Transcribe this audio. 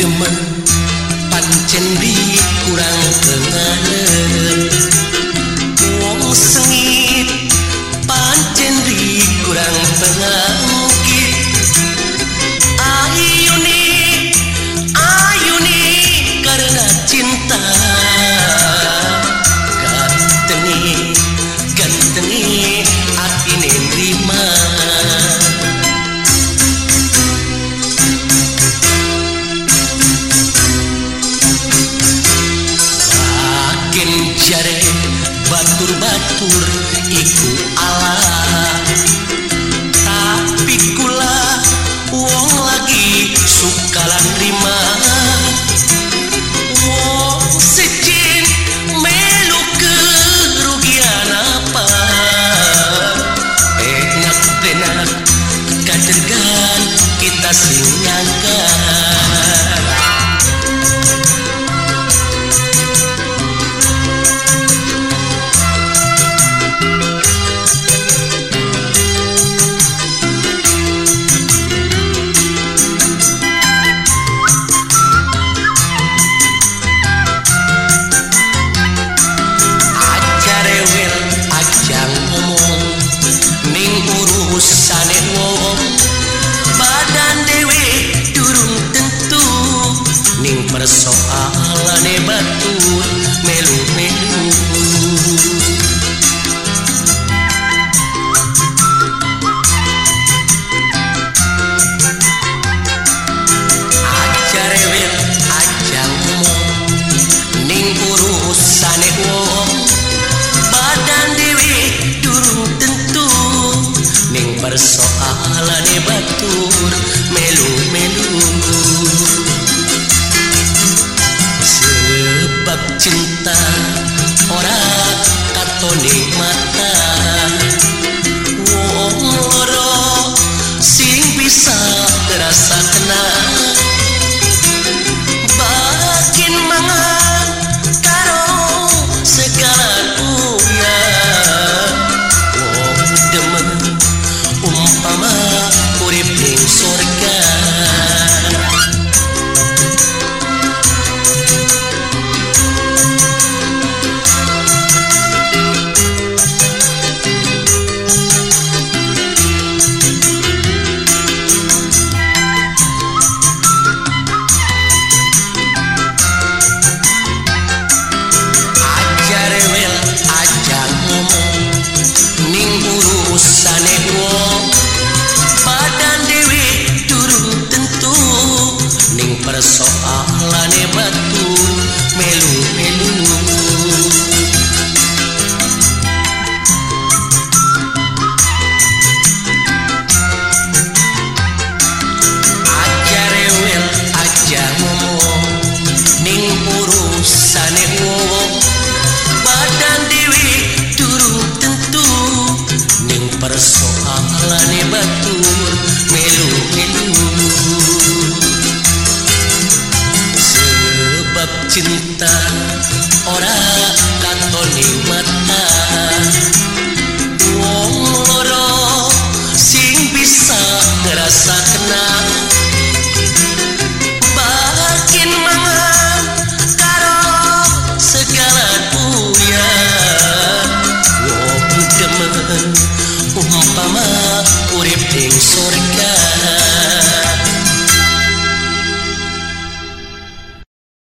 demen pancendi kurang tenang wong sengit pancendi kurang pengangkit ayuni ayuni karena cinta. batur iku ala tapi kula wong lagi suka lan terima soalan batur melu urip ing surga.